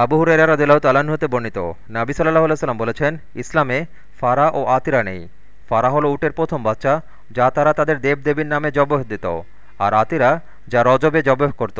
আবু হুরেরা রদিল্লাহ তালাহ হতে বর্ণিত। নাবি সাল্লাহ সাল্লাম বলেছেন, ইসলামে ফারা ও আতিরা নেই। ফারা হলো উটের প্রথম বাচ্চা, যা তারা তাদের দেবদেবীর নামে জবহ দিত আর আতিরা যা রজবে জবহ করত।